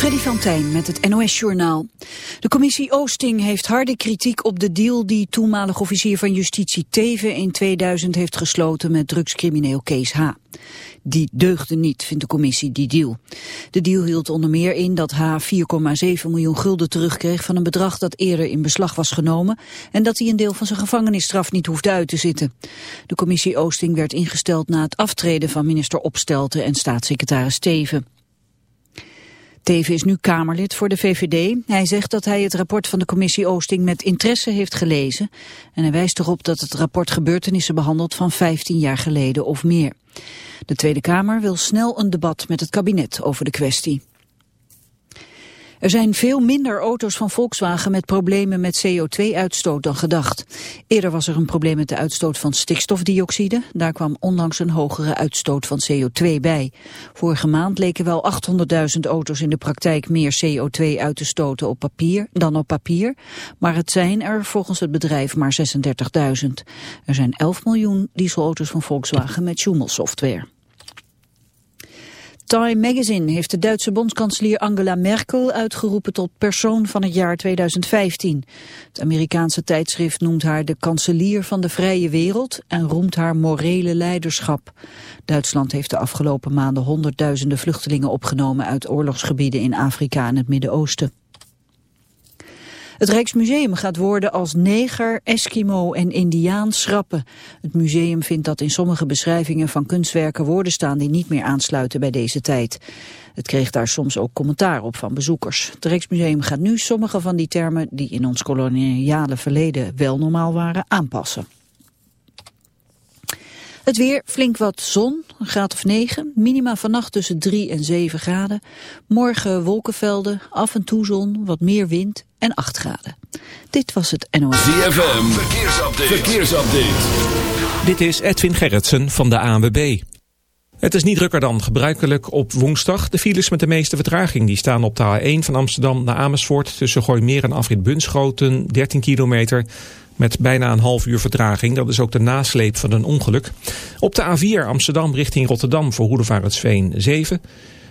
Freddy van met het NOS-journaal. De commissie Oosting heeft harde kritiek op de deal die toenmalig officier van justitie Teven in 2000 heeft gesloten met drugscrimineel Kees H. Die deugde niet, vindt de commissie, die deal. De deal hield onder meer in dat H 4,7 miljoen gulden terugkreeg van een bedrag dat eerder in beslag was genomen en dat hij een deel van zijn gevangenisstraf niet hoefde uit te zitten. De commissie Oosting werd ingesteld na het aftreden van minister Opstelten en staatssecretaris Teven. Teven is nu Kamerlid voor de VVD. Hij zegt dat hij het rapport van de commissie Oosting met interesse heeft gelezen. En hij wijst erop dat het rapport gebeurtenissen behandelt van 15 jaar geleden of meer. De Tweede Kamer wil snel een debat met het kabinet over de kwestie. Er zijn veel minder auto's van Volkswagen met problemen met CO2-uitstoot dan gedacht. Eerder was er een probleem met de uitstoot van stikstofdioxide. Daar kwam onlangs een hogere uitstoot van CO2 bij. Vorige maand leken wel 800.000 auto's in de praktijk meer CO2 uit te stoten op papier dan op papier. Maar het zijn er volgens het bedrijf maar 36.000. Er zijn 11 miljoen dieselauto's van Volkswagen met Schumel-software. Time Magazine heeft de Duitse bondskanselier Angela Merkel uitgeroepen tot persoon van het jaar 2015. Het Amerikaanse tijdschrift noemt haar de kanselier van de vrije wereld en roemt haar morele leiderschap. Duitsland heeft de afgelopen maanden honderdduizenden vluchtelingen opgenomen uit oorlogsgebieden in Afrika en het Midden-Oosten. Het Rijksmuseum gaat woorden als neger, Eskimo en Indiaan schrappen. Het museum vindt dat in sommige beschrijvingen van kunstwerken woorden staan die niet meer aansluiten bij deze tijd. Het kreeg daar soms ook commentaar op van bezoekers. Het Rijksmuseum gaat nu sommige van die termen die in ons koloniale verleden wel normaal waren aanpassen. Het weer, flink wat zon, een graad of 9. Minima vannacht tussen 3 en 7 graden. Morgen wolkenvelden, af en toe zon, wat meer wind en 8 graden. Dit was het NOS. ZFM, verkeersupdate. verkeersupdate. Dit is Edwin Gerritsen van de ANWB. Het is niet drukker dan gebruikelijk op woensdag. De files met de meeste vertraging die staan op de A1 van Amsterdam naar Amersfoort... tussen Gooimeer en Afrit Bunschoten, 13 kilometer met bijna een half uur vertraging. Dat is ook de nasleep van een ongeluk. Op de A4 Amsterdam richting Rotterdam voor Hoedevaartsveen 7.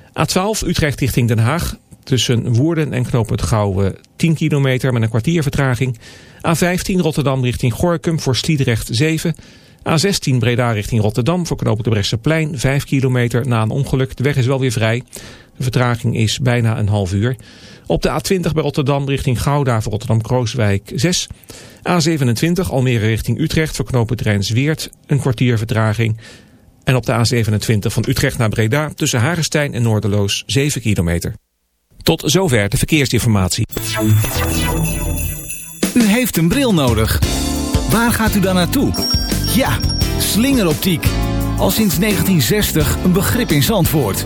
A12 Utrecht richting Den Haag. Tussen Woerden en Knooppunt Gouwen 10 kilometer met een kwartier vertraging. A15 Rotterdam richting Gorkum voor Sliedrecht 7. A16 Breda richting Rotterdam voor knooppunt de plein 5 kilometer na een ongeluk. De weg is wel weer vrij. De vertraging is bijna een half uur. Op de A20 bij Rotterdam richting Gouda voor Rotterdam-Krooswijk 6. A27 Almere richting Utrecht voor knooppunt Zweert een kwartier vertraging. En op de A27 van Utrecht naar Breda tussen Hagestein en Noorderloos 7 kilometer. Tot zover de verkeersinformatie. U heeft een bril nodig. Waar gaat u dan naartoe? Ja, slingeroptiek. Al sinds 1960 een begrip in Zandvoort.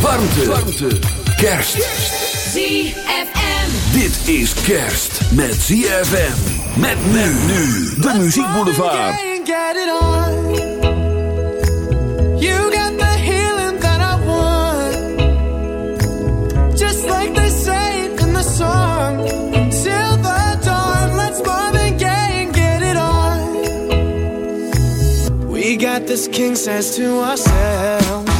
warmte, warmte. kerst. ZFM. Dit is kerst met ZFM. Met men nu. De muziekboulevard. Get it on. You got the healing that I want. Just like they say in the song. Till the dawn, let's go and gay and get it on. We got this king says to ourselves.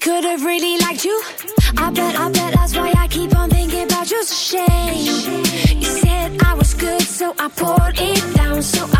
could have really liked you. I bet, I bet that's why I keep on thinking about you. It's a shame. You said I was good, so I poured it down. So I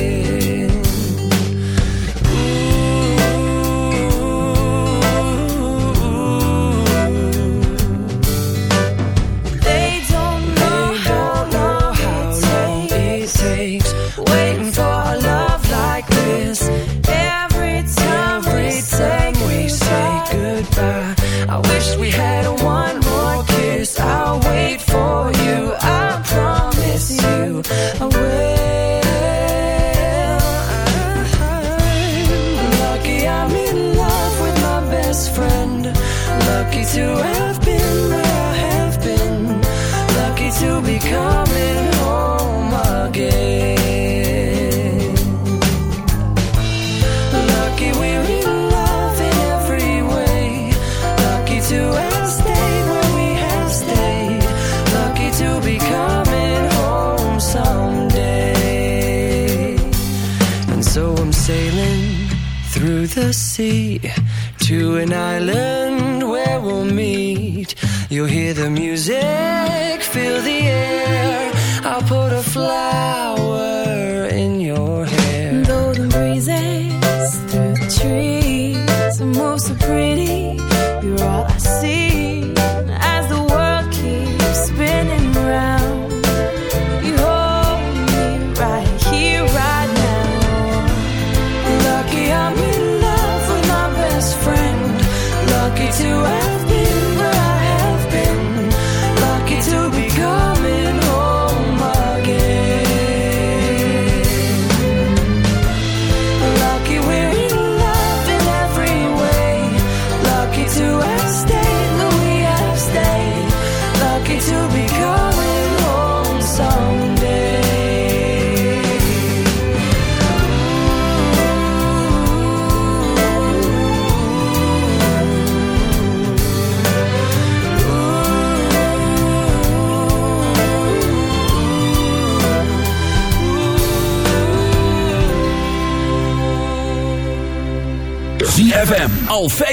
the music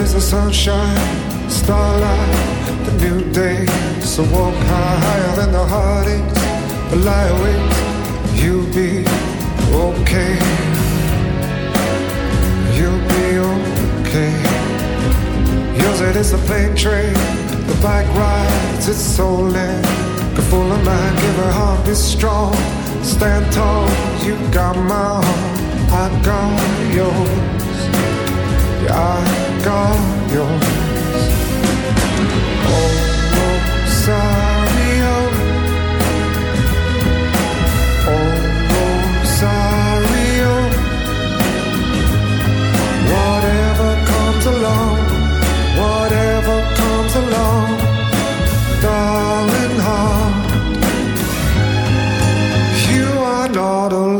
Is the sunshine, starlight, the new day. So walk high, higher than the heartaches, but lie awake, you'll be okay. You'll be okay. Yours it is the plane train, the bike rides, it's soul in. Good full of mind, give her heart, be strong. Stand tall, you got my heart, I got yours. I got yours. Oh, Rosario. Oh, Rosario. Whatever comes along, whatever comes along, darling heart, you are not alone.